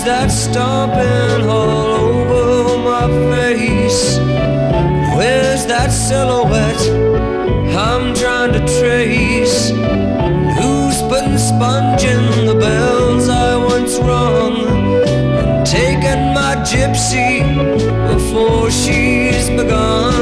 That that's stomping all over my face? Where's that silhouette I'm trying to trace? Who's been sponging the bells I once rung? And taking my gypsy before she's begun.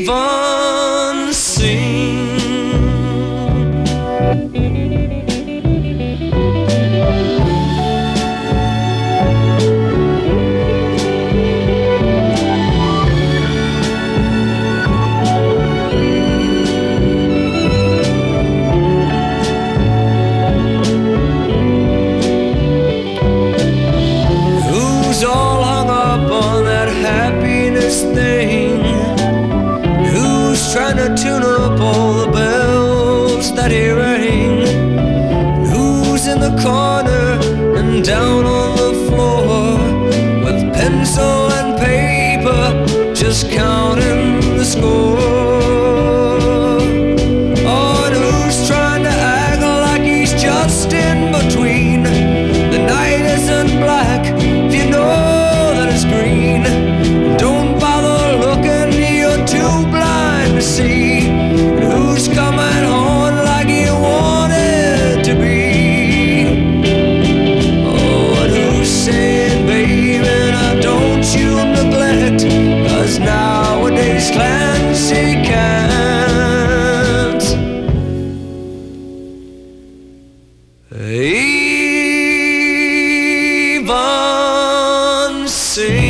even sing. Who's in the corner and down on Even sing.